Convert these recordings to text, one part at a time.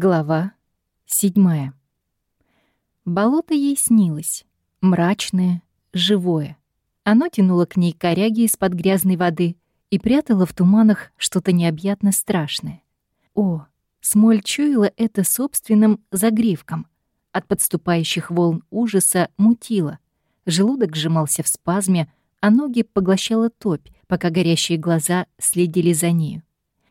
Глава седьмая. Болото ей снилось. Мрачное, живое. Оно тянуло к ней коряги из-под грязной воды и прятало в туманах что-то необъятно страшное. О, Смоль чуяла это собственным загривком. От подступающих волн ужаса мутило. Желудок сжимался в спазме, а ноги поглощала топь, пока горящие глаза следили за нею.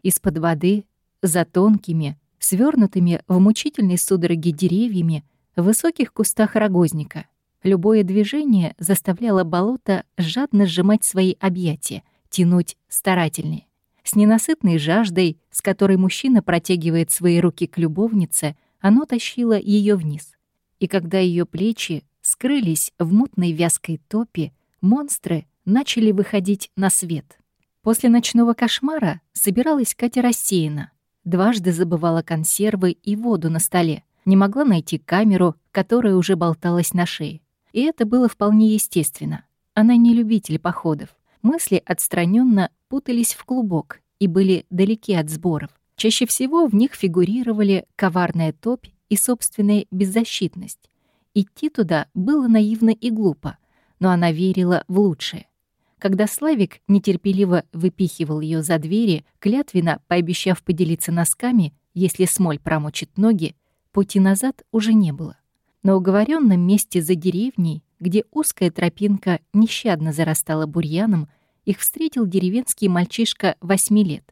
Из-под воды, за тонкими, свернутыми в мучительной судороге деревьями в высоких кустах рогозника. Любое движение заставляло болото жадно сжимать свои объятия, тянуть старательнее. С ненасытной жаждой, с которой мужчина протягивает свои руки к любовнице, оно тащило ее вниз. И когда ее плечи скрылись в мутной вязкой топе, монстры начали выходить на свет. После ночного кошмара собиралась Катя рассеяна, Дважды забывала консервы и воду на столе. Не могла найти камеру, которая уже болталась на шее. И это было вполне естественно. Она не любитель походов. Мысли отстраненно путались в клубок и были далеки от сборов. Чаще всего в них фигурировали коварная топь и собственная беззащитность. Идти туда было наивно и глупо, но она верила в лучшее. Когда Славик нетерпеливо выпихивал ее за двери, клятвенно пообещав поделиться носками, если смоль промочит ноги, пути назад уже не было. На уговоренном месте за деревней, где узкая тропинка нещадно зарастала бурьяном, их встретил деревенский мальчишка восьми лет.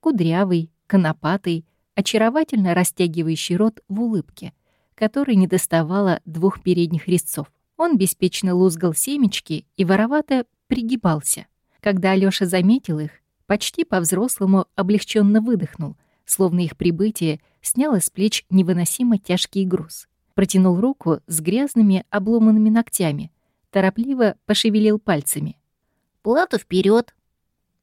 Кудрявый, конопатый, очаровательно растягивающий рот в улыбке, которой не доставало двух передних резцов. Он беспечно лузгал семечки и воровато пригибался. Когда Алёша заметил их, почти по-взрослому облегченно выдохнул, словно их прибытие сняло с плеч невыносимо тяжкий груз. Протянул руку с грязными обломанными ногтями, торопливо пошевелил пальцами. «Плату вперед!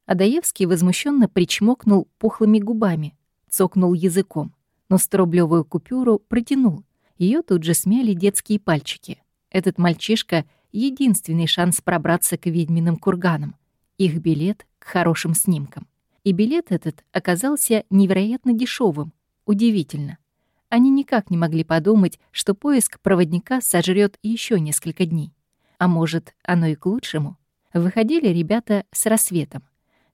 Адаевский возмущенно причмокнул пухлыми губами, цокнул языком, но струблевую купюру протянул. Ее тут же смяли детские пальчики. Этот мальчишка — единственный шанс пробраться к ведьминым курганам, их билет к хорошим снимкам. И билет этот оказался невероятно дешевым. Удивительно. Они никак не могли подумать, что поиск проводника сожрет еще несколько дней. А может, оно и к лучшему? Выходили ребята с рассветом.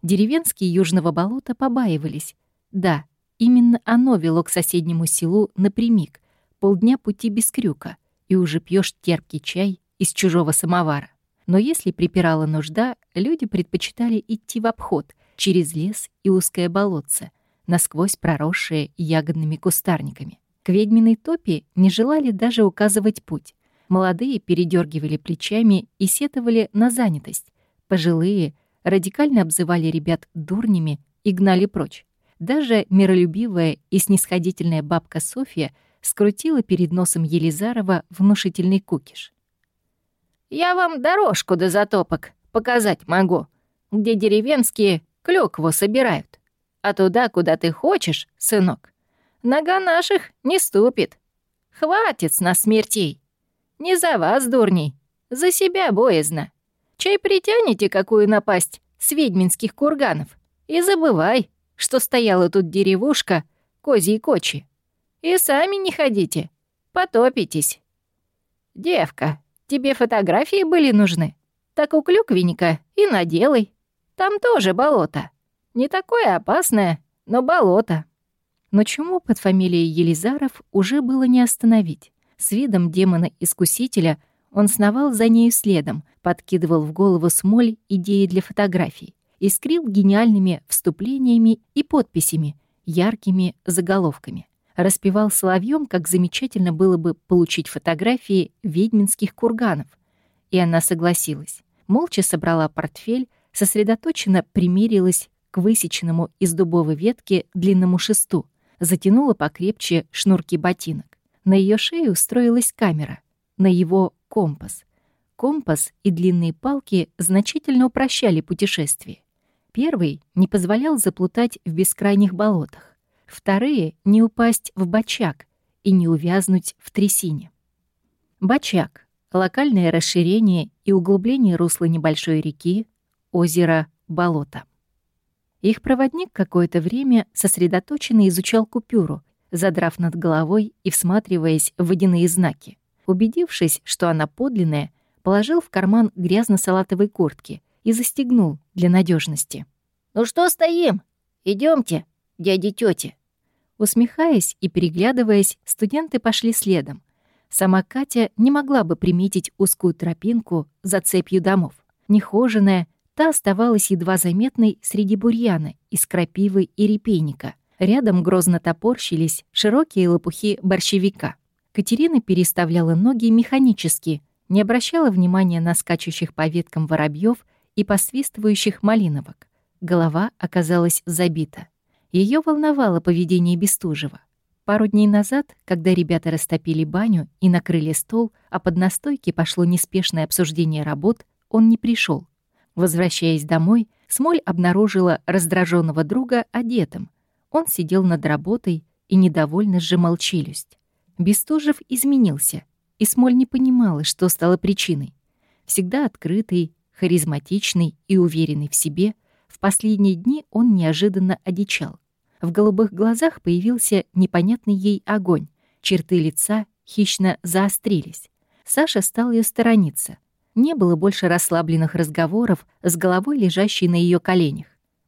Деревенские южного болота побаивались. Да, именно оно вело к соседнему селу напрямик, полдня пути без крюка, и уже пьешь терпкий чай из чужого самовара. Но если припирала нужда, люди предпочитали идти в обход через лес и узкое болотце, насквозь проросшее ягодными кустарниками. К ведьминой топе не желали даже указывать путь. Молодые передергивали плечами и сетовали на занятость. Пожилые радикально обзывали ребят дурнями и гнали прочь. Даже миролюбивая и снисходительная бабка Софья скрутила перед носом Елизарова внушительный кукиш. Я вам дорожку до затопок показать могу, где деревенские клюкву собирают. А туда, куда ты хочешь, сынок, нога наших не ступит. Хватит с нас смертей. Не за вас, дурней, за себя боязно. Чай притянете какую напасть с ведьминских курганов и забывай, что стояла тут деревушка козьей кочи. И сами не ходите, потопитесь. Девка, Тебе фотографии были нужны? Так у клюквенника и наделай. Там тоже болото. Не такое опасное, но болото». Но чему под фамилией Елизаров уже было не остановить. С видом демона-искусителя он сновал за нею следом, подкидывал в голову смоль идеи для фотографий, искрил гениальными вступлениями и подписями, яркими заголовками распевал соловьем, как замечательно было бы получить фотографии ведьминских курганов. И она согласилась. Молча собрала портфель, сосредоточенно примерилась к высеченному из дубовой ветки длинному шесту, затянула покрепче шнурки ботинок. На ее шее устроилась камера, на его — компас. Компас и длинные палки значительно упрощали путешествие. Первый не позволял заплутать в бескрайних болотах. Вторые — не упасть в бачак и не увязнуть в трясине. Бачак — локальное расширение и углубление русла небольшой реки, озера, болота. Их проводник какое-то время сосредоточенно изучал купюру, задрав над головой и всматриваясь в водяные знаки. Убедившись, что она подлинная, положил в карман грязно-салатовой куртки и застегнул для надежности. «Ну что стоим? Идемте, дяди тети. Усмехаясь и переглядываясь, студенты пошли следом. Сама Катя не могла бы приметить узкую тропинку за цепью домов. Нехоженная, та оставалась едва заметной среди бурьяна из крапивы и репейника. Рядом грозно топорщились широкие лопухи борщевика. Катерина переставляла ноги механически, не обращала внимания на скачущих по веткам воробьев и посвистывающих малиновок. Голова оказалась забита. Ее волновало поведение Бестужева. Пару дней назад, когда ребята растопили баню и накрыли стол, а под настойки пошло неспешное обсуждение работ, он не пришел. Возвращаясь домой, Смоль обнаружила раздраженного друга одетым. Он сидел над работой и недовольно сжимал челюсть. Бестужев изменился, и Смоль не понимала, что стало причиной. Всегда открытый, харизматичный и уверенный в себе, последние дни он неожиданно одичал. В голубых глазах появился непонятный ей огонь, черты лица хищно заострились. Саша стал ее сторониться. Не было больше расслабленных разговоров с головой, лежащей на ее коленях.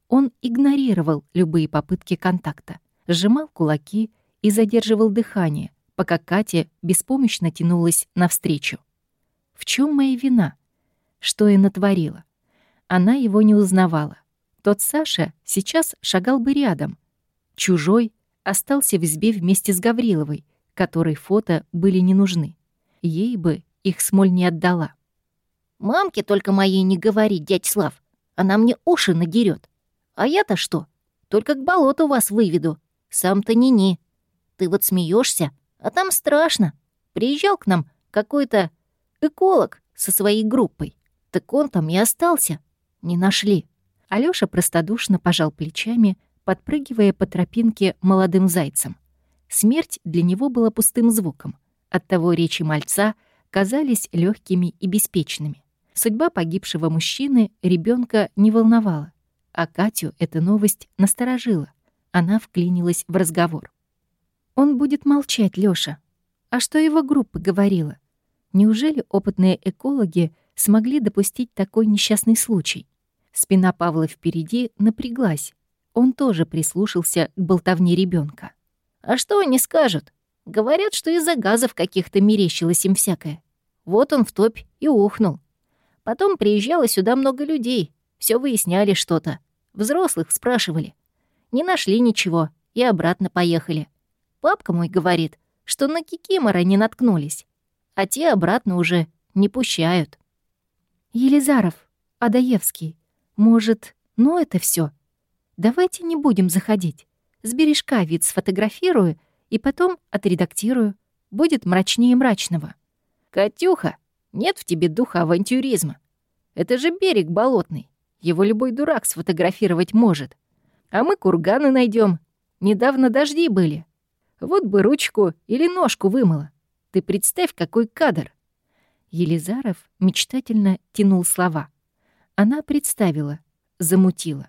Он игнорировал любые попытки контакта, сжимал кулаки и задерживал дыхание, пока Катя беспомощно тянулась навстречу. В чем моя вина? Что я натворила? Она его не узнавала. Тот Саша сейчас шагал бы рядом. Чужой остался в избе вместе с Гавриловой, которой фото были не нужны. Ей бы их смоль не отдала. «Мамке только моей не говори, дядь Слав. Она мне уши надерет. А я-то что? Только к болоту вас выведу. Сам-то ни-ни. Ты вот смеешься, а там страшно. Приезжал к нам какой-то эколог со своей группой. Так он там и остался. Не нашли. Алёша простодушно пожал плечами, подпрыгивая по тропинке молодым зайцем. Смерть для него была пустым звуком. Оттого речи мальца казались легкими и беспечными. Судьба погибшего мужчины ребенка не волновала, а Катю эта новость насторожила. Она вклинилась в разговор. «Он будет молчать, Лёша. А что его группа говорила? Неужели опытные экологи смогли допустить такой несчастный случай? Спина Павла впереди напряглась. Он тоже прислушался к болтовне ребенка. «А что они скажут? Говорят, что из-за газов каких-то мерещилось им всякое. Вот он в топь и ухнул. Потом приезжало сюда много людей, все выясняли что-то. Взрослых спрашивали. Не нашли ничего и обратно поехали. Папка мой говорит, что на кикимора не наткнулись, а те обратно уже не пущают. Елизаров, Адаевский, может, ну это все. Давайте не будем заходить. С бережка вид сфотографирую и потом отредактирую. Будет мрачнее мрачного. «Катюха, нет в тебе духа авантюризма. Это же берег болотный. Его любой дурак сфотографировать может. А мы курганы найдем. Недавно дожди были. Вот бы ручку или ножку вымыла. Ты представь, какой кадр!» Елизаров мечтательно тянул слова. Она представила, замутила.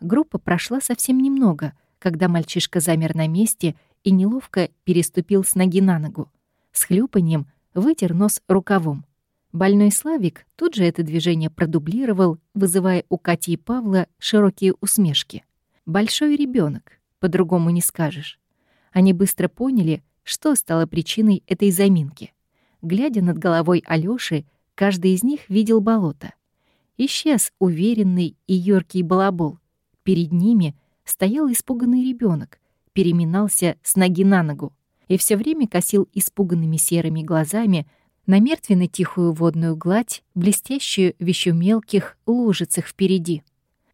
Группа прошла совсем немного, когда мальчишка замер на месте и неловко переступил с ноги на ногу. С хлюпаньем вытер нос рукавом. Больной Славик тут же это движение продублировал, вызывая у Кати и Павла широкие усмешки. Большой ребенок, по-другому не скажешь. Они быстро поняли, что стало причиной этой заминки. Глядя над головой Алёши, каждый из них видел болото. Исчез уверенный и юркий балабол. Перед ними стоял испуганный ребенок, переминался с ноги на ногу и все время косил испуганными серыми глазами на мертвенно-тихую водную гладь, блестящую в еще мелких лужицах впереди.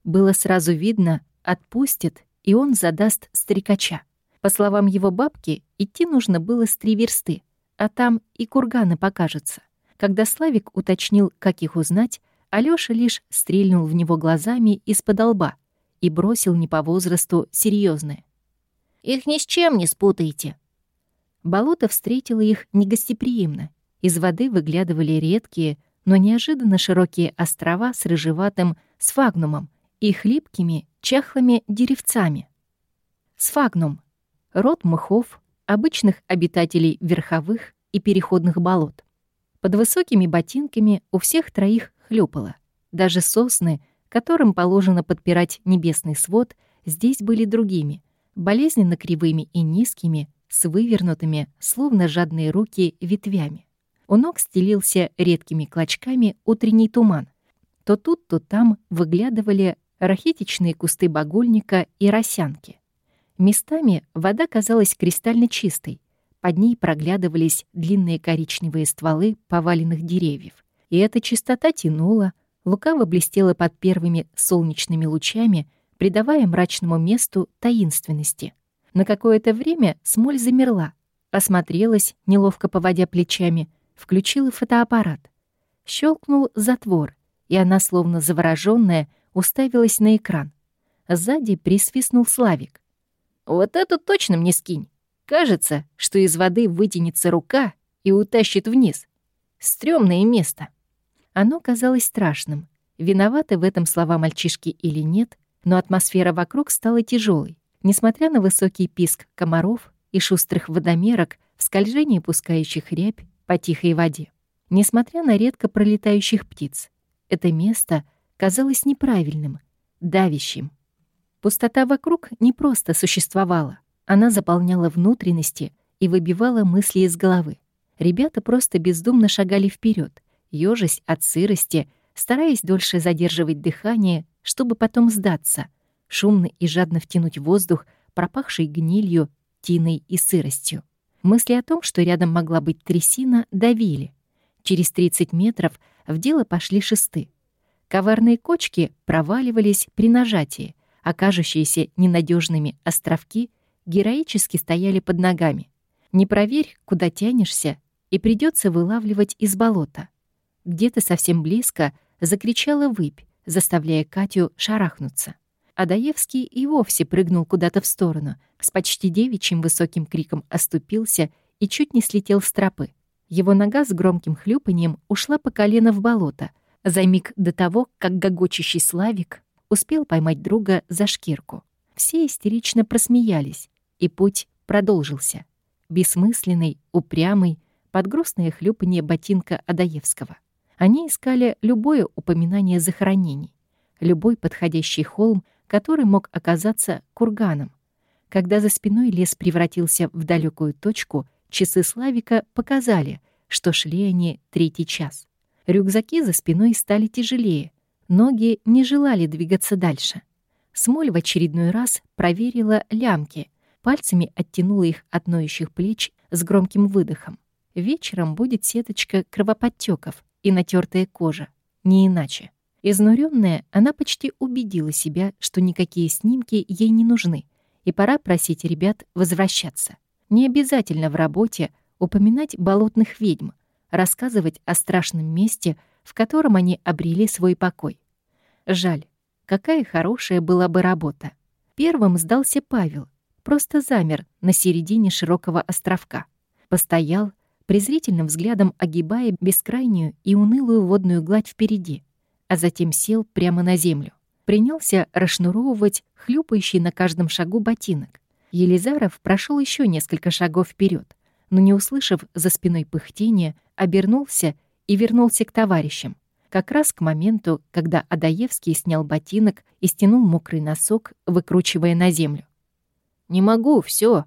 Было сразу видно, отпустит, и он задаст стрекача. По словам его бабки, идти нужно было с три версты, а там и курганы покажутся. Когда Славик уточнил, как их узнать, Алёша лишь стрельнул в него глазами из-под лба и бросил не по возрасту серьезное. «Их ни с чем не спутаете». Болото встретило их негостеприимно. Из воды выглядывали редкие, но неожиданно широкие острова с рыжеватым сфагнумом и хлипкими, чахлыми деревцами. Сфагнум — род мхов, обычных обитателей верховых и переходных болот. Под высокими ботинками у всех троих хлюпало. Даже сосны, которым положено подпирать небесный свод, здесь были другими, болезненно кривыми и низкими, с вывернутыми, словно жадные руки, ветвями. У ног стелился редкими клочками утренний туман. То тут, то там выглядывали рахитичные кусты багульника и росянки. Местами вода казалась кристально чистой, под ней проглядывались длинные коричневые стволы поваленных деревьев. И эта чистота тянула, лукаво блестела под первыми солнечными лучами, придавая мрачному месту таинственности. На какое-то время смоль замерла, осмотрелась, неловко поводя плечами, включила фотоаппарат. Щелкнул затвор, и она, словно заворожённая, уставилась на экран. Сзади присвистнул Славик. «Вот это точно мне скинь!» Кажется, что из воды вытянется рука и утащит вниз. Стрёмное место. Оно казалось страшным. Виноваты в этом слова мальчишки или нет, но атмосфера вокруг стала тяжелой. Несмотря на высокий писк комаров и шустрых водомерок в скольжении пускающих рябь по тихой воде. Несмотря на редко пролетающих птиц, это место казалось неправильным, давящим. Пустота вокруг не просто существовала. Она заполняла внутренности и выбивала мысли из головы. Ребята просто бездумно шагали вперед, ёжась от сырости, стараясь дольше задерживать дыхание, чтобы потом сдаться, шумно и жадно втянуть воздух, пропахший гнилью, тиной и сыростью. Мысли о том, что рядом могла быть трясина, давили. Через 30 метров в дело пошли шесты. Коварные кочки проваливались при нажатии, окажущиеся ненадежными островки героически стояли под ногами. Не проверь, куда тянешься, и придется вылавливать из болота. Где-то совсем близко закричала выпь, заставляя Катю шарахнуться. Адаевский и вовсе прыгнул куда-то в сторону, с почти девичьим высоким криком оступился и чуть не слетел с тропы. Его нога с громким хлюпанием ушла по колено в болото, за миг до того, как гогочущий Славик успел поймать друга за шкирку. Все истерично просмеялись, и путь продолжился. Бессмысленный, упрямый, под грустное хлюпанье ботинка Адаевского. Они искали любое упоминание захоронений, любой подходящий холм, который мог оказаться курганом. Когда за спиной лес превратился в далекую точку, часы Славика показали, что шли они третий час. Рюкзаки за спиной стали тяжелее, ноги не желали двигаться дальше. Смоль в очередной раз проверила лямки, Пальцами оттянула их от ноющих плеч с громким выдохом. Вечером будет сеточка кровоподтеков и натертая кожа. Не иначе. Изнуренная, она почти убедила себя, что никакие снимки ей не нужны, и пора просить ребят возвращаться. Не обязательно в работе упоминать болотных ведьм, рассказывать о страшном месте, в котором они обрели свой покой. Жаль, какая хорошая была бы работа. Первым сдался Павел, просто замер на середине широкого островка. Постоял, презрительным взглядом огибая бескрайнюю и унылую водную гладь впереди, а затем сел прямо на землю. Принялся расшнуровывать хлюпающий на каждом шагу ботинок. Елизаров прошел еще несколько шагов вперед, но, не услышав за спиной пыхтения, обернулся и вернулся к товарищам. Как раз к моменту, когда Адаевский снял ботинок и стянул мокрый носок, выкручивая на землю. «Не могу, все.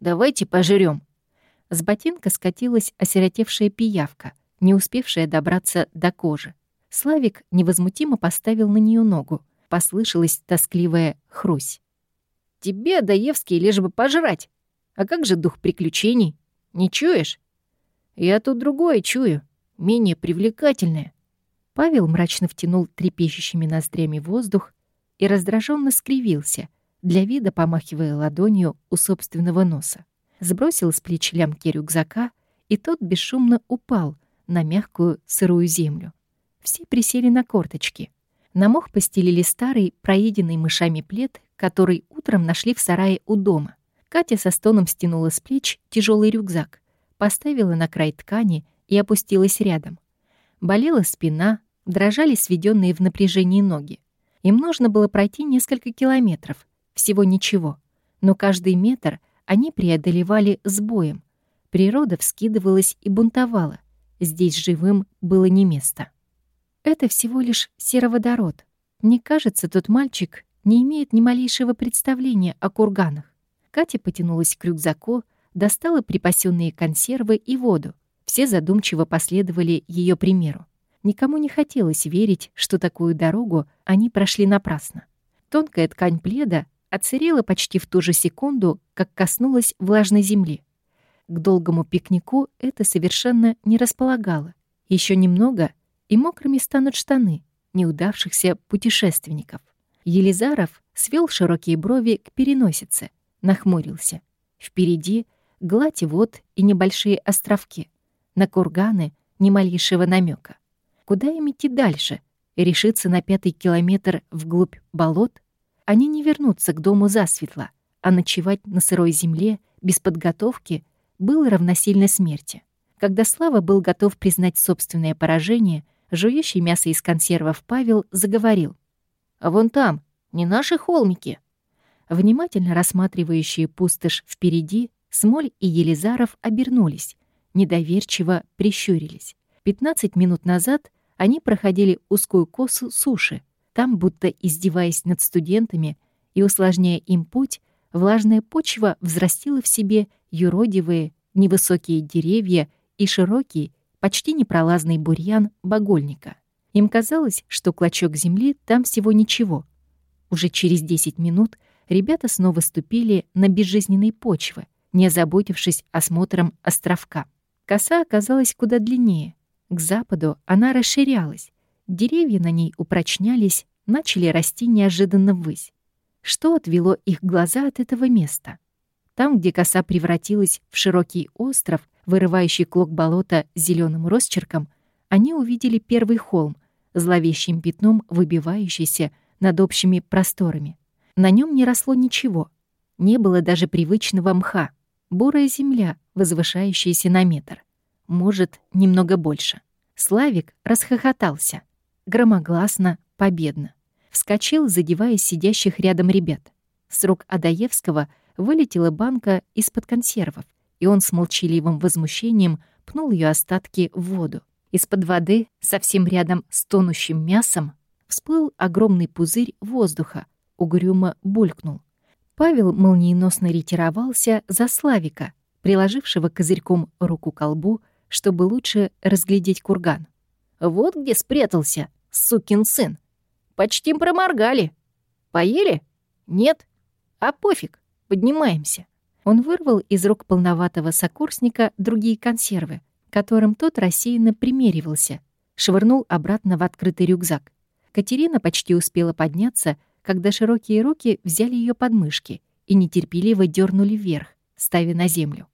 Давайте пожрем. С ботинка скатилась осиротевшая пиявка, не успевшая добраться до кожи. Славик невозмутимо поставил на нее ногу. Послышалась тоскливая хрусь. «Тебе, Даевский, лишь бы пожрать. А как же дух приключений? Не чуешь?» «Я тут другое чую, менее привлекательное». Павел мрачно втянул трепещущими ноздрями воздух и раздраженно скривился — для вида помахивая ладонью у собственного носа. Сбросил с плеч лямки рюкзака, и тот бесшумно упал на мягкую сырую землю. Все присели на корточки. На мох постелили старый, проеденный мышами плед, который утром нашли в сарае у дома. Катя со стоном стянула с плеч тяжелый рюкзак, поставила на край ткани и опустилась рядом. Болела спина, дрожали сведенные в напряжении ноги. Им нужно было пройти несколько километров, всего ничего. Но каждый метр они преодолевали с боем. Природа вскидывалась и бунтовала. Здесь живым было не место. Это всего лишь сероводород. Мне кажется, тот мальчик не имеет ни малейшего представления о курганах. Катя потянулась к рюкзаку, достала припасенные консервы и воду. Все задумчиво последовали ее примеру. Никому не хотелось верить, что такую дорогу они прошли напрасно. Тонкая ткань пледа отсырела почти в ту же секунду, как коснулась влажной земли. К долгому пикнику это совершенно не располагало. Еще немного, и мокрыми станут штаны неудавшихся путешественников. Елизаров свел широкие брови к переносице, нахмурился. Впереди гладь вод и небольшие островки. На курганы ни малейшего намека. Куда им идти дальше? Решиться на пятый километр вглубь болот? Они не вернутся к дому засветло, а ночевать на сырой земле без подготовки было равносильно смерти. Когда Слава был готов признать собственное поражение, жующий мясо из консервов Павел заговорил. «А вон там, не наши холмики». Внимательно рассматривающие пустошь впереди, Смоль и Елизаров обернулись, недоверчиво прищурились. Пятнадцать минут назад они проходили узкую косу суши. Там, будто издеваясь над студентами и усложняя им путь, влажная почва взрастила в себе юродивые, невысокие деревья и широкий, почти непролазный бурьян багольника. Им казалось, что клочок земли там всего ничего. Уже через 10 минут ребята снова ступили на безжизненные почвы, не озаботившись осмотром островка. Коса оказалась куда длиннее, к западу она расширялась, деревья на ней упрочнялись, начали расти неожиданно ввысь. Что отвело их глаза от этого места? Там, где коса превратилась в широкий остров, вырывающий клок болота зеленым росчерком, они увидели первый холм, зловещим пятном выбивающийся над общими просторами. На нем не росло ничего. Не было даже привычного мха. Бурая земля, возвышающаяся на метр может, немного больше. Славик расхохотался. Громогласно, победно. Вскочил, задевая сидящих рядом ребят. С рук Адаевского вылетела банка из-под консервов, и он с молчаливым возмущением пнул ее остатки в воду. Из-под воды, совсем рядом с тонущим мясом, всплыл огромный пузырь воздуха, угрюмо булькнул. Павел молниеносно ретировался за Славика, приложившего козырьком руку к колбу, чтобы лучше разглядеть курган. «Вот где спрятался, сукин сын. Почти проморгали. Поели? Нет? А пофиг, поднимаемся». Он вырвал из рук полноватого сокурсника другие консервы, которым тот рассеянно примеривался, швырнул обратно в открытый рюкзак. Катерина почти успела подняться, когда широкие руки взяли ее подмышки и нетерпеливо дернули вверх, ставя на землю.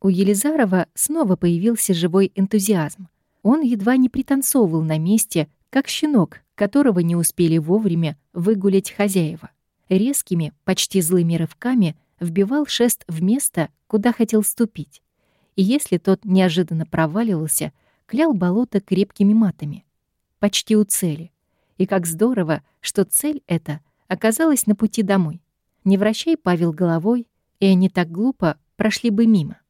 У Елизарова снова появился живой энтузиазм. Он едва не пританцовывал на месте, как щенок, которого не успели вовремя выгулять хозяева. Резкими, почти злыми рывками вбивал шест в место, куда хотел ступить. И если тот неожиданно проваливался, клял болото крепкими матами. Почти у цели. И как здорово, что цель эта оказалась на пути домой. Не вращай Павел головой, и они так глупо прошли бы мимо.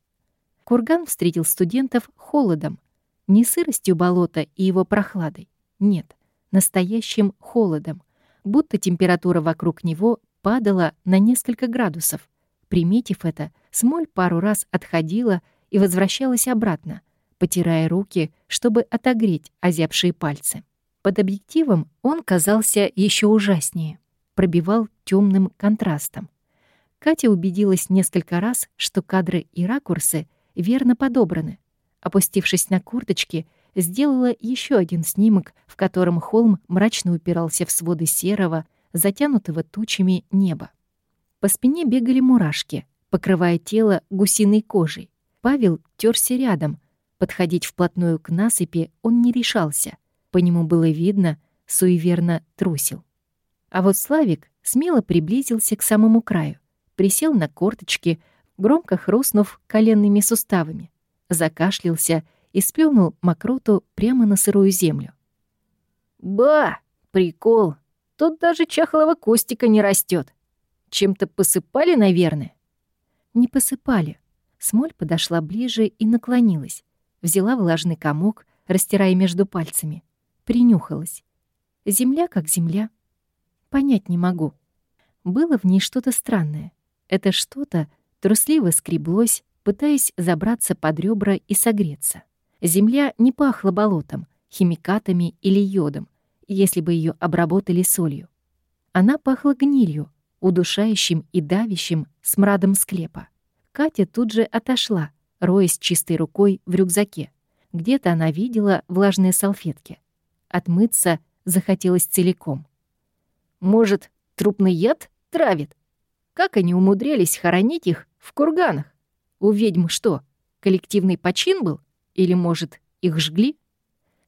Курган встретил студентов холодом. Не сыростью болота и его прохладой. Нет, настоящим холодом. Будто температура вокруг него падала на несколько градусов. Приметив это, Смоль пару раз отходила и возвращалась обратно, потирая руки, чтобы отогреть озябшие пальцы. Под объективом он казался еще ужаснее, пробивал темным контрастом. Катя убедилась несколько раз, что кадры и ракурсы — верно подобраны. Опустившись на курточки, сделала еще один снимок, в котором холм мрачно упирался в своды серого, затянутого тучами неба. По спине бегали мурашки, покрывая тело гусиной кожей. Павел терся рядом. Подходить вплотную к насыпи он не решался. По нему было видно, суеверно трусил. А вот Славик смело приблизился к самому краю, присел на корточки, громко хрустнув коленными суставами, закашлялся сплюнул мокроту прямо на сырую землю. «Ба! Прикол! Тут даже чахлого кустика не растет. Чем-то посыпали, наверное?» Не посыпали. Смоль подошла ближе и наклонилась. Взяла влажный комок, растирая между пальцами. Принюхалась. Земля как земля. Понять не могу. Было в ней что-то странное. Это что-то трусливо скреблось, пытаясь забраться под ребра и согреться. Земля не пахла болотом, химикатами или йодом, если бы ее обработали солью. Она пахла гнилью, удушающим и давящим смрадом склепа. Катя тут же отошла, роясь чистой рукой в рюкзаке. Где-то она видела влажные салфетки. Отмыться захотелось целиком. Может, трупный яд травит? Как они умудрялись хоронить их в курганах? У ведьм что, коллективный почин был? Или, может, их жгли?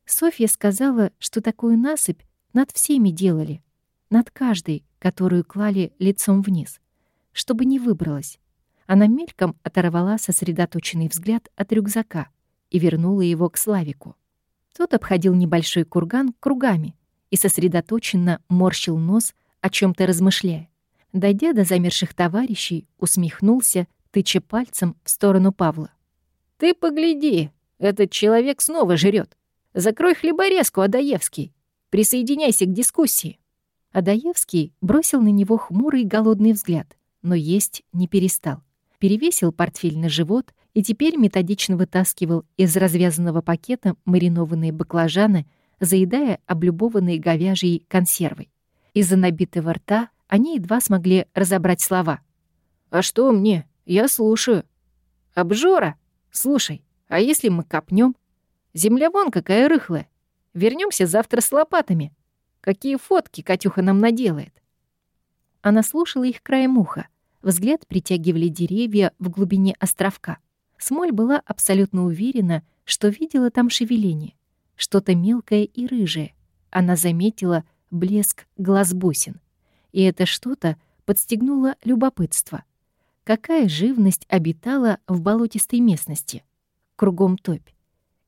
Софья сказала, что такую насыпь над всеми делали, над каждой, которую клали лицом вниз, чтобы не выбралась. Она мельком оторвала сосредоточенный взгляд от рюкзака и вернула его к Славику. Тот обходил небольшой курган кругами и сосредоточенно морщил нос, о чем то размышляя. Дойдя до замерших товарищей, усмехнулся, тыча пальцем в сторону Павла. «Ты погляди, этот человек снова жрет. Закрой хлеборезку, Адаевский. Присоединяйся к дискуссии». Адаевский бросил на него хмурый голодный взгляд, но есть не перестал. Перевесил портфель на живот и теперь методично вытаскивал из развязанного пакета маринованные баклажаны, заедая облюбованные говяжьей консервой. Из-за набитого рта они едва смогли разобрать слова. «А что мне? Я слушаю». «Обжора? Слушай, а если мы копнем? Земля вон какая рыхлая. Вернемся завтра с лопатами. Какие фотки Катюха нам наделает?» Она слушала их краем уха. Взгляд притягивали деревья в глубине островка. Смоль была абсолютно уверена, что видела там шевеление. Что-то мелкое и рыжее. Она заметила блеск глаз бусин и это что-то подстегнуло любопытство. Какая живность обитала в болотистой местности? Кругом топь.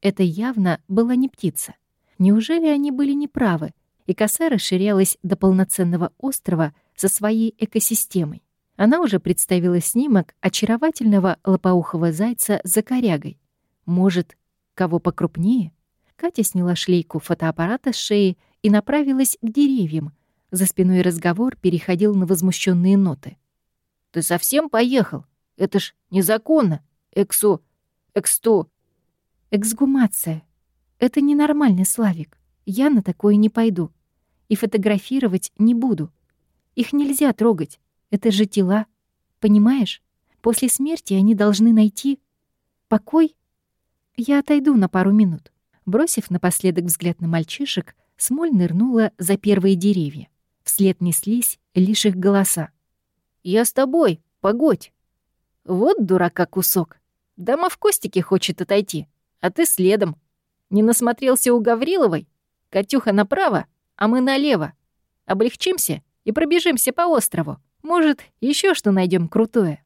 Это явно была не птица. Неужели они были неправы, и коса расширялась до полноценного острова со своей экосистемой? Она уже представила снимок очаровательного лопоухого зайца за корягой. Может, кого покрупнее? Катя сняла шлейку фотоаппарата с шеи и направилась к деревьям, за спиной разговор переходил на возмущенные ноты. «Ты совсем поехал? Это ж незаконно! Эксу... Эксту...» «Эксгумация. Это ненормальный Славик. Я на такое не пойду. И фотографировать не буду. Их нельзя трогать. Это же тела. Понимаешь? После смерти они должны найти... покой. Я отойду на пару минут». Бросив напоследок взгляд на мальчишек, Смоль нырнула за первые деревья. Вслед неслись лишь их голоса. «Я с тобой, погодь!» «Вот дурака кусок! Дама в костике хочет отойти, а ты следом. Не насмотрелся у Гавриловой? Катюха направо, а мы налево. Облегчимся и пробежимся по острову. Может, еще что найдем крутое».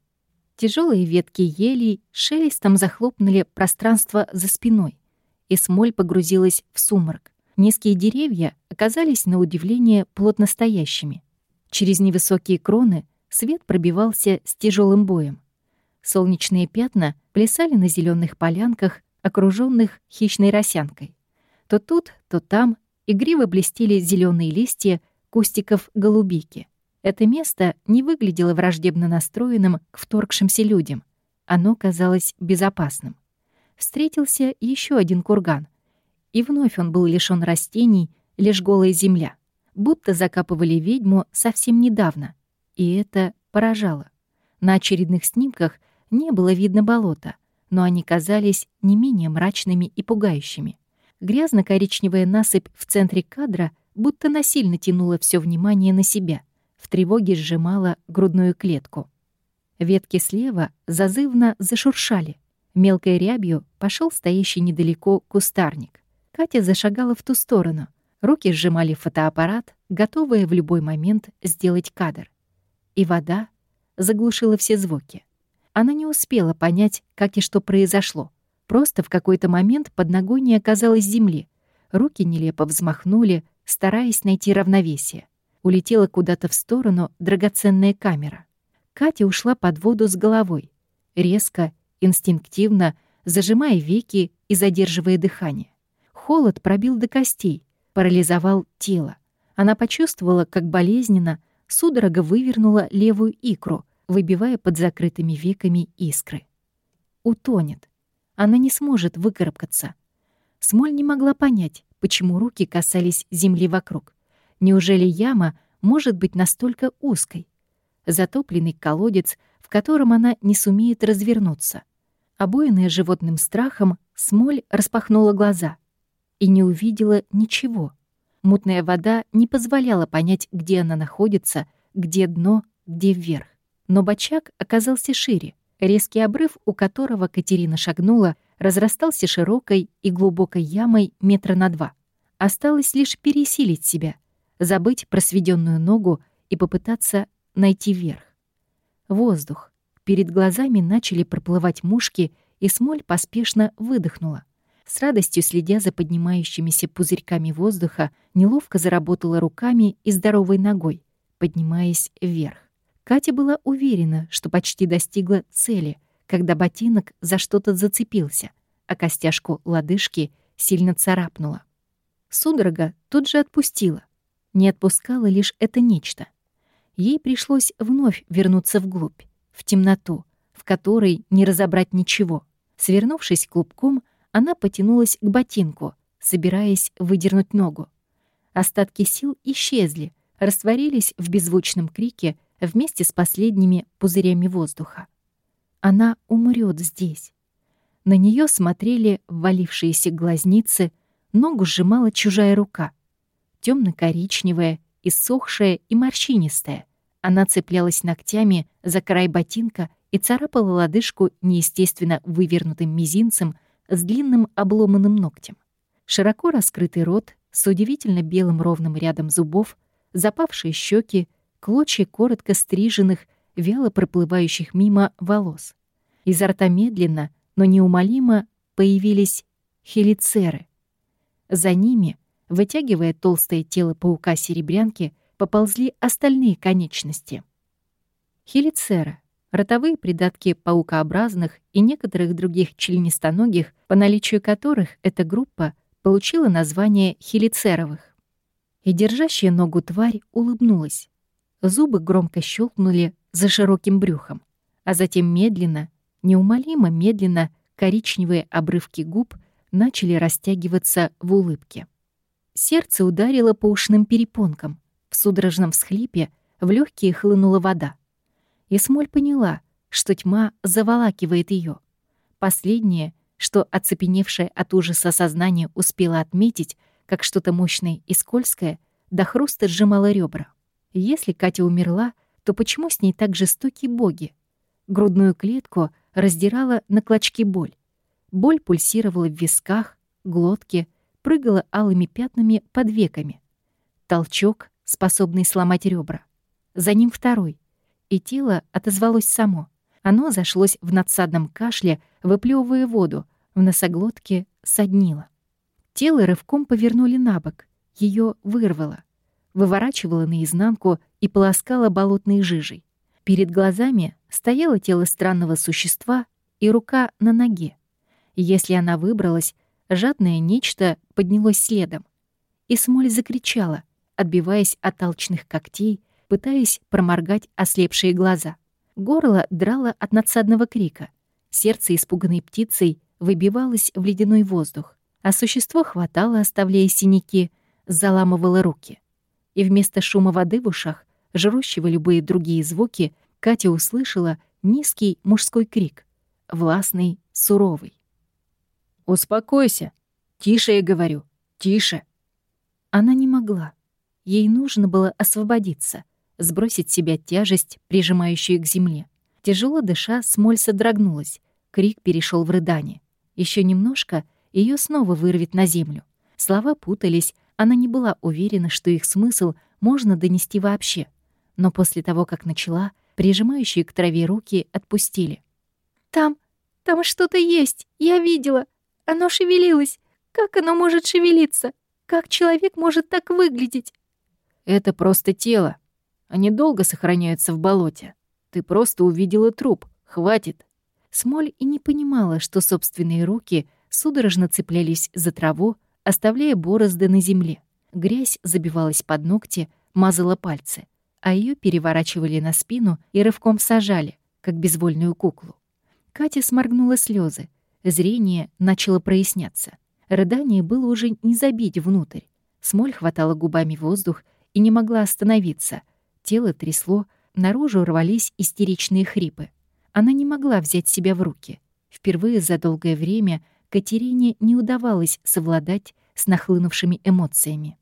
Тяжелые ветки елей шелестом захлопнули пространство за спиной, и смоль погрузилась в сумрак. Низкие деревья оказались на удивление плотно стоящими. Через невысокие кроны свет пробивался с тяжелым боем. Солнечные пятна плясали на зеленых полянках, окруженных хищной росянкой. То тут, то там игриво блестели зеленые листья кустиков голубики. Это место не выглядело враждебно настроенным к вторгшимся людям. Оно казалось безопасным. Встретился еще один курган — и вновь он был лишён растений, лишь голая земля. Будто закапывали ведьму совсем недавно. И это поражало. На очередных снимках не было видно болота, но они казались не менее мрачными и пугающими. Грязно-коричневая насыпь в центре кадра будто насильно тянула все внимание на себя, в тревоге сжимала грудную клетку. Ветки слева зазывно зашуршали. Мелкой рябью пошел стоящий недалеко кустарник. Катя зашагала в ту сторону. Руки сжимали фотоаппарат, готовые в любой момент сделать кадр. И вода заглушила все звуки. Она не успела понять, как и что произошло. Просто в какой-то момент под ногой не оказалось земли. Руки нелепо взмахнули, стараясь найти равновесие. Улетела куда-то в сторону драгоценная камера. Катя ушла под воду с головой. резко, инстинктивно, зажимая веки и задерживая дыхание. Холод пробил до костей, парализовал тело. Она почувствовала, как болезненно судорога вывернула левую икру, выбивая под закрытыми веками искры. Утонет. Она не сможет выкарабкаться. Смоль не могла понять, почему руки касались земли вокруг. Неужели яма может быть настолько узкой? Затопленный колодец, в котором она не сумеет развернуться. Обоенная животным страхом, Смоль распахнула глаза и не увидела ничего. Мутная вода не позволяла понять, где она находится, где дно, где вверх. Но бочак оказался шире. Резкий обрыв, у которого Катерина шагнула, разрастался широкой и глубокой ямой метра на два. Осталось лишь пересилить себя, забыть про сведённую ногу и попытаться найти верх. Воздух. Перед глазами начали проплывать мушки, и смоль поспешно выдохнула. С радостью следя за поднимающимися пузырьками воздуха, неловко заработала руками и здоровой ногой, поднимаясь вверх. Катя была уверена, что почти достигла цели, когда ботинок за что-то зацепился, а костяшку лодыжки сильно царапнула. Судорога тут же отпустила. Не отпускала лишь это нечто. Ей пришлось вновь вернуться вглубь, в темноту, в которой не разобрать ничего. Свернувшись клубком, она потянулась к ботинку, собираясь выдернуть ногу. Остатки сил исчезли, растворились в беззвучном крике вместе с последними пузырями воздуха. Она умрет здесь. На нее смотрели ввалившиеся глазницы, ногу сжимала чужая рука. темно коричневая иссохшая и морщинистая. Она цеплялась ногтями за край ботинка и царапала лодыжку неестественно вывернутым мизинцем с длинным обломанным ногтем. Широко раскрытый рот с удивительно белым ровным рядом зубов, запавшие щеки, клочья коротко стриженных, вяло проплывающих мимо волос. Изо рта медленно, но неумолимо появились хелицеры. За ними, вытягивая толстое тело паука-серебрянки, поползли остальные конечности. Хелицера ротовые придатки паукообразных и некоторых других членистоногих, по наличию которых эта группа получила название хелицеровых. И держащая ногу тварь улыбнулась. Зубы громко щелкнули за широким брюхом, а затем медленно, неумолимо медленно коричневые обрывки губ начали растягиваться в улыбке. Сердце ударило по ушным перепонкам. В судорожном всхлипе в легкие хлынула вода и Смоль поняла, что тьма заволакивает ее. Последнее, что оцепеневшее от ужаса сознание успело отметить, как что-то мощное и скользкое, до хруста сжимало ребра. Если Катя умерла, то почему с ней так жестокие боги? Грудную клетку раздирала на клочки боль. Боль пульсировала в висках, глотке, прыгала алыми пятнами под веками. Толчок, способный сломать ребра. За ним второй — и тело отозвалось само. Оно зашлось в надсадном кашле, выплевывая воду, в носоглотке соднило. Тело рывком повернули на бок, ее вырвало, выворачивало наизнанку и полоскало болотной жижей. Перед глазами стояло тело странного существа и рука на ноге. Если она выбралась, жадное нечто поднялось следом. И смоль закричала, отбиваясь от толчных когтей, пытаясь проморгать ослепшие глаза. Горло драло от надсадного крика. Сердце испуганной птицей выбивалось в ледяной воздух, а существо хватало, оставляя синяки, заламывало руки. И вместо шума воды в ушах, жрущего любые другие звуки, Катя услышала низкий мужской крик, властный, суровый. «Успокойся! Тише, я говорю, тише!» Она не могла. Ей нужно было освободиться, сбросить с себя тяжесть, прижимающую к земле. Тяжело дыша, Смоль содрогнулась. Крик перешел в рыдание. Еще немножко, ее снова вырвет на землю. Слова путались, она не была уверена, что их смысл можно донести вообще. Но после того, как начала, прижимающие к траве руки отпустили. «Там, там что-то есть, я видела. Оно шевелилось. Как оно может шевелиться? Как человек может так выглядеть?» «Это просто тело», они долго сохраняются в болоте. Ты просто увидела труп. Хватит. Смоль и не понимала, что собственные руки судорожно цеплялись за траву, оставляя борозды на земле. Грязь забивалась под ногти, мазала пальцы, а ее переворачивали на спину и рывком сажали, как безвольную куклу. Катя сморгнула слезы, зрение начало проясняться. Рыдание было уже не забить внутрь. Смоль хватала губами воздух и не могла остановиться. Тело трясло, наружу рвались истеричные хрипы. Она не могла взять себя в руки. Впервые за долгое время Катерине не удавалось совладать с нахлынувшими эмоциями.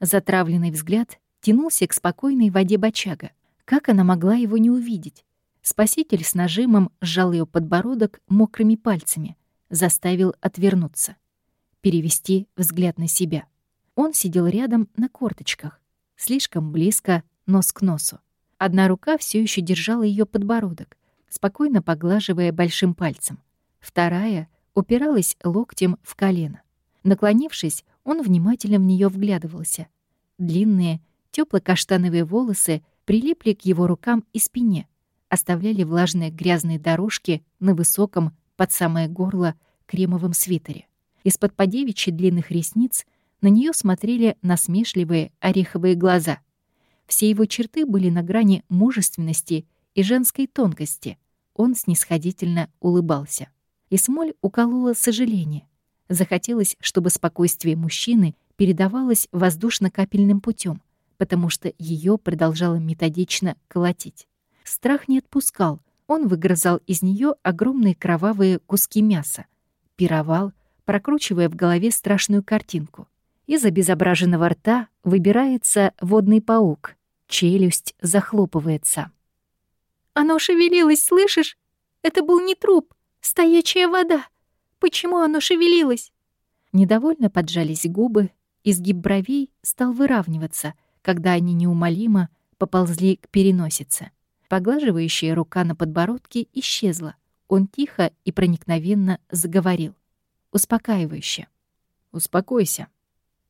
Затравленный взгляд тянулся к спокойной воде бочага. Как она могла его не увидеть? Спаситель с нажимом сжал ее подбородок мокрыми пальцами, заставил отвернуться, перевести взгляд на себя. Он сидел рядом на корточках, слишком близко, нос к носу. Одна рука все еще держала ее подбородок, спокойно поглаживая большим пальцем. Вторая упиралась локтем в колено. Наклонившись, он внимательно в нее вглядывался. Длинные, тепло-каштановые волосы прилипли к его рукам и спине, оставляли влажные грязные дорожки на высоком, под самое горло, кремовом свитере. Из-под подевичьи длинных ресниц на нее смотрели насмешливые ореховые глаза. Все его черты были на грани мужественности и женской тонкости. Он снисходительно улыбался. И смоль уколола сожаление. Захотелось, чтобы спокойствие мужчины передавалось воздушно-капельным путем, потому что ее продолжало методично колотить. Страх не отпускал, он выгрызал из нее огромные кровавые куски мяса, пировал, прокручивая в голове страшную картинку. Из обезображенного рта выбирается водный паук, челюсть захлопывается. «Оно шевелилось, слышишь? Это был не труп, стоячая вода. Почему оно шевелилось?» Недовольно поджались губы, изгиб бровей стал выравниваться, когда они неумолимо поползли к переносице. Поглаживающая рука на подбородке исчезла. Он тихо и проникновенно заговорил. Успокаивающе. «Успокойся.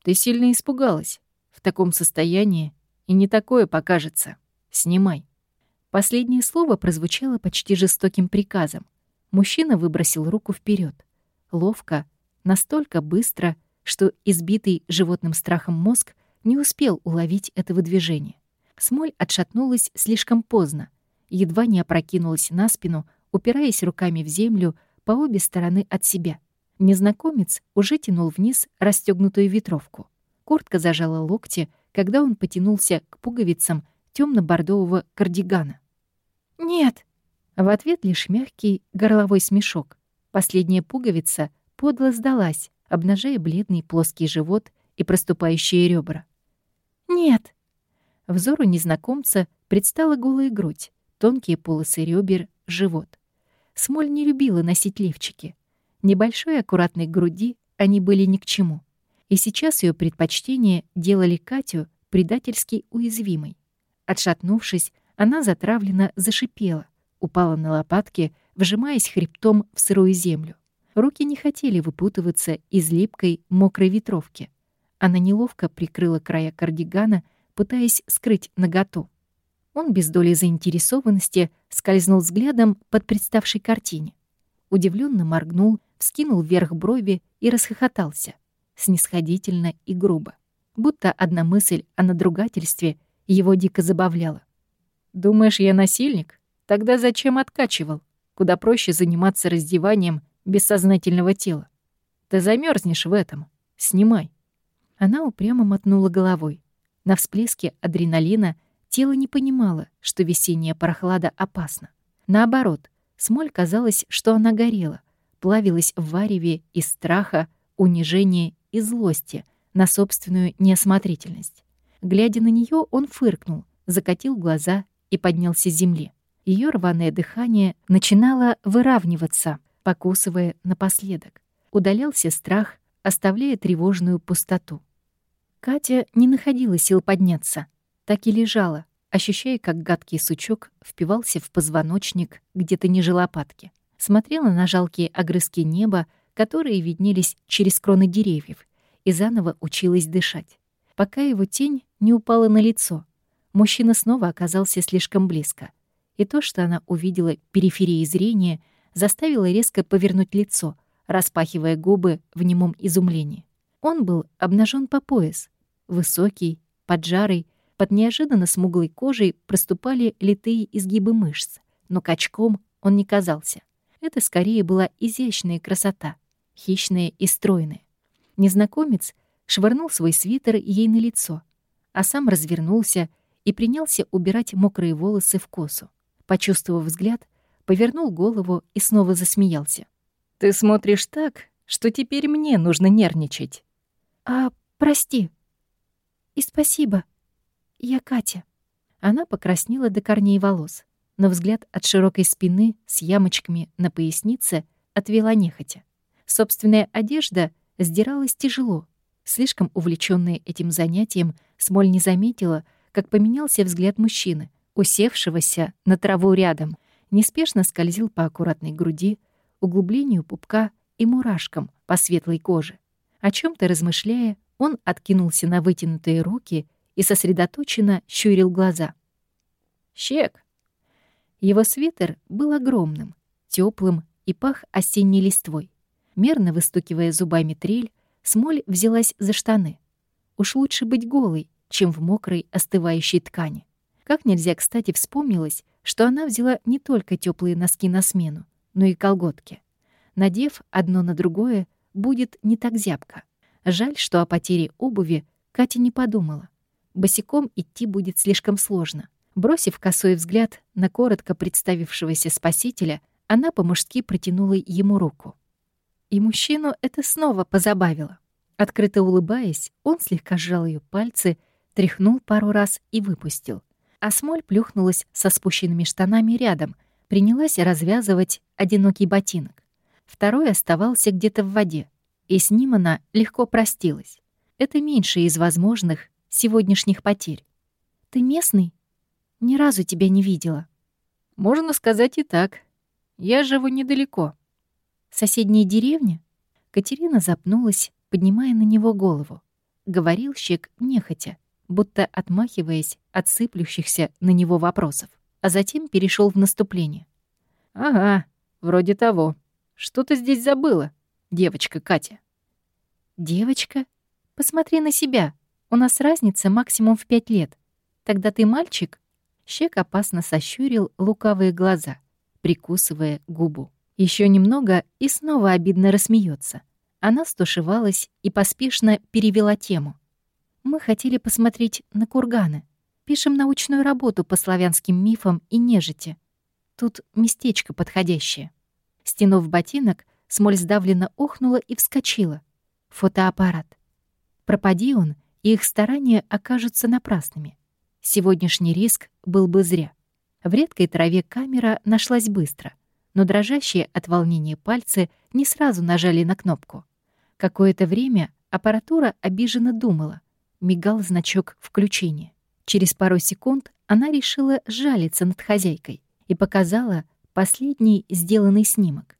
Ты сильно испугалась. В таком состоянии и не такое покажется. Снимай». Последнее слово прозвучало почти жестоким приказом. Мужчина выбросил руку вперед, Ловко, настолько быстро, что избитый животным страхом мозг не успел уловить этого движения. Смоль отшатнулась слишком поздно, едва не опрокинулась на спину, упираясь руками в землю по обе стороны от себя. Незнакомец уже тянул вниз расстегнутую ветровку. Куртка зажала локти, когда он потянулся к пуговицам темно бордового кардигана. «Нет!» В ответ лишь мягкий горловой смешок. Последняя пуговица подло сдалась, обнажая бледный плоский живот и проступающие ребра. «Нет!» Взору незнакомца предстала голая грудь, тонкие полосы ребер, живот. Смоль не любила носить лифчики. Небольшой аккуратной груди они были ни к чему. И сейчас ее предпочтения делали Катю предательски уязвимой. Отшатнувшись, она затравленно зашипела, упала на лопатки, вжимаясь хребтом в сырую землю. Руки не хотели выпутываться из липкой, мокрой ветровки. Она неловко прикрыла края кардигана, пытаясь скрыть наготу. Он без доли заинтересованности скользнул взглядом под представшей картине. Удивленно моргнул, вскинул вверх брови и расхохотался. Снисходительно и грубо. Будто одна мысль о надругательстве его дико забавляла. «Думаешь, я насильник? Тогда зачем откачивал? Куда проще заниматься раздеванием бессознательного тела. Ты замерзнешь в этом. Снимай». Она упрямо мотнула головой. На всплеске адреналина Тело не понимало, что весенняя прохлада опасна. Наоборот, смоль казалось, что она горела, плавилась в вареве из страха, унижения и злости на собственную неосмотрительность. Глядя на нее, он фыркнул, закатил глаза и поднялся с земли. Ее рваное дыхание начинало выравниваться, покусывая напоследок. Удалялся страх, оставляя тревожную пустоту. Катя не находила сил подняться — так и лежала, ощущая, как гадкий сучок впивался в позвоночник где-то ниже лопатки. Смотрела на жалкие огрызки неба, которые виднелись через кроны деревьев, и заново училась дышать. Пока его тень не упала на лицо, мужчина снова оказался слишком близко. И то, что она увидела периферии зрения, заставило резко повернуть лицо, распахивая губы в немом изумлении. Он был обнажен по пояс, высокий, поджарый, под неожиданно смуглой кожей проступали литые изгибы мышц, но качком он не казался. Это скорее была изящная красота, хищная и стройная. Незнакомец швырнул свой свитер ей на лицо, а сам развернулся и принялся убирать мокрые волосы в косу. Почувствовав взгляд, повернул голову и снова засмеялся. «Ты смотришь так, что теперь мне нужно нервничать». «А, прости. И спасибо. Я Катя». Она покраснела до корней волос, но взгляд от широкой спины с ямочками на пояснице отвела нехотя. Собственная одежда сдиралась тяжело. Слишком увлечённая этим занятием, Смоль не заметила, как поменялся взгляд мужчины, усевшегося на траву рядом. Неспешно скользил по аккуратной груди, углублению пупка и мурашкам по светлой коже. О чем то размышляя, он откинулся на вытянутые руки и сосредоточенно щурил глаза. «Щек!» Его свитер был огромным, теплым и пах осенней листвой. Мерно выстукивая зубами трель, Смоль взялась за штаны. Уж лучше быть голой, чем в мокрой остывающей ткани. Как нельзя кстати вспомнилось, что она взяла не только теплые носки на смену, но и колготки. Надев одно на другое, будет не так зябко. Жаль, что о потере обуви Катя не подумала. Босиком идти будет слишком сложно. Бросив косой взгляд на коротко представившегося спасителя, она по-мужски протянула ему руку. И мужчину это снова позабавило. Открыто улыбаясь, он слегка сжал ее пальцы, тряхнул пару раз и выпустил. А смоль плюхнулась со спущенными штанами рядом, принялась развязывать одинокий ботинок. Второй оставался где-то в воде, и с ним она легко простилась. Это меньше из возможных сегодняшних потерь. «Ты местный? Ни разу тебя не видела». «Можно сказать и так. Я живу недалеко». «Соседняя деревня?» Катерина запнулась, поднимая на него голову. Говорил щек нехотя, будто отмахиваясь от сыплющихся на него вопросов, а затем перешел в наступление. «Ага, вроде того. Что ты здесь забыла, девочка Катя?» «Девочка? Посмотри на себя. У нас разница максимум в пять лет. Тогда ты мальчик?» Щек опасно сощурил лукавые глаза, прикусывая губу. Еще немного и снова обидно рассмеется. Она стушевалась и поспешно перевела тему. Мы хотели посмотреть на курганы. Пишем научную работу по славянским мифам и нежити. Тут местечко подходящее. Стянув ботинок, Смоль сдавленно охнула и вскочила. Фотоаппарат. Пропади он, и их старания окажутся напрасными. Сегодняшний риск был бы зря. В редкой траве камера нашлась быстро, но дрожащие от волнения пальцы не сразу нажали на кнопку. Какое-то время аппаратура обиженно думала, мигал значок включения. Через пару секунд она решила жалиться над хозяйкой и показала последний сделанный снимок.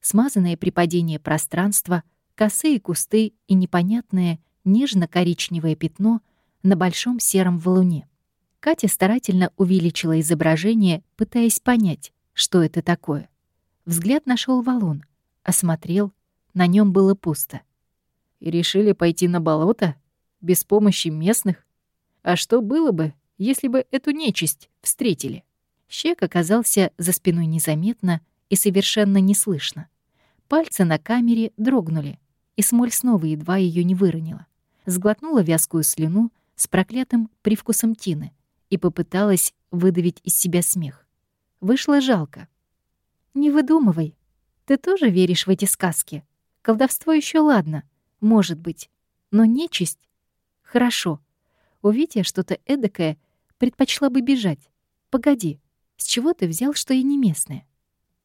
Смазанное при падении пространство, косые кусты и непонятное нежно-коричневое пятно на большом сером валуне. Катя старательно увеличила изображение, пытаясь понять, что это такое. Взгляд нашел валун, осмотрел, на нем было пусто. «И решили пойти на болото?» Без помощи местных? А что было бы, если бы эту нечисть встретили? Щек оказался за спиной незаметно и совершенно неслышно. Пальцы на камере дрогнули, и Смоль снова едва ее не выронила. Сглотнула вязкую слюну с проклятым привкусом тины и попыталась выдавить из себя смех. Вышло жалко. «Не выдумывай. Ты тоже веришь в эти сказки? Колдовство еще ладно, может быть. Но нечисть Хорошо. Увидя что-то эдакое, предпочла бы бежать. Погоди, с чего ты взял, что я не местная?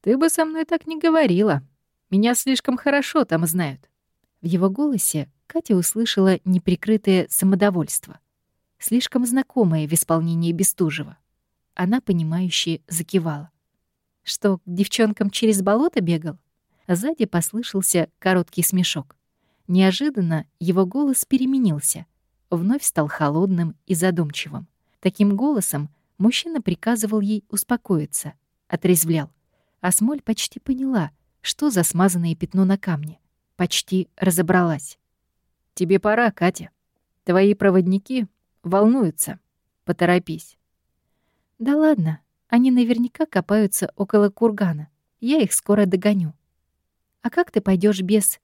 Ты бы со мной так не говорила. Меня слишком хорошо там знают. В его голосе Катя услышала неприкрытое самодовольство, слишком знакомое в исполнении Бестужева. Она, понимающе закивала. Что, к девчонкам через болото бегал? Сзади послышался короткий смешок. Неожиданно его голос переменился — вновь стал холодным и задумчивым. Таким голосом мужчина приказывал ей успокоиться, отрезвлял. А Смоль почти поняла, что за смазанное пятно на камне. Почти разобралась. «Тебе пора, Катя. Твои проводники волнуются. Поторопись». «Да ладно, они наверняка копаются около кургана. Я их скоро догоню». «А как ты пойдешь без...»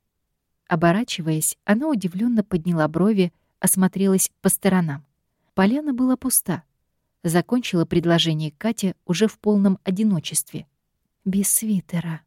Оборачиваясь, она удивленно подняла брови, осмотрелась по сторонам. Поляна была пуста. Закончила предложение Катя уже в полном одиночестве. Без свитера.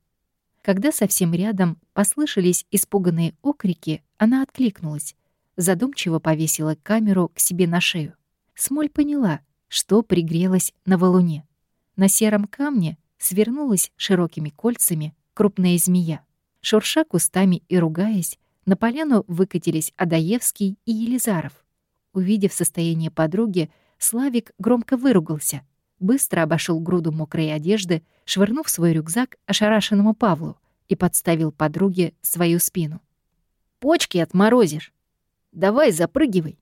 Когда совсем рядом послышались испуганные окрики, она откликнулась, задумчиво повесила камеру к себе на шею. Смоль поняла, что пригрелась на валуне. На сером камне свернулась широкими кольцами крупная змея. Шурша кустами и ругаясь, на поляну выкатились Адаевский и Елизаров. Увидев состояние подруги, Славик громко выругался, быстро обошел груду мокрой одежды, швырнув свой рюкзак ошарашенному Павлу и подставил подруге свою спину. «Почки отморозишь. Давай запрыгивай,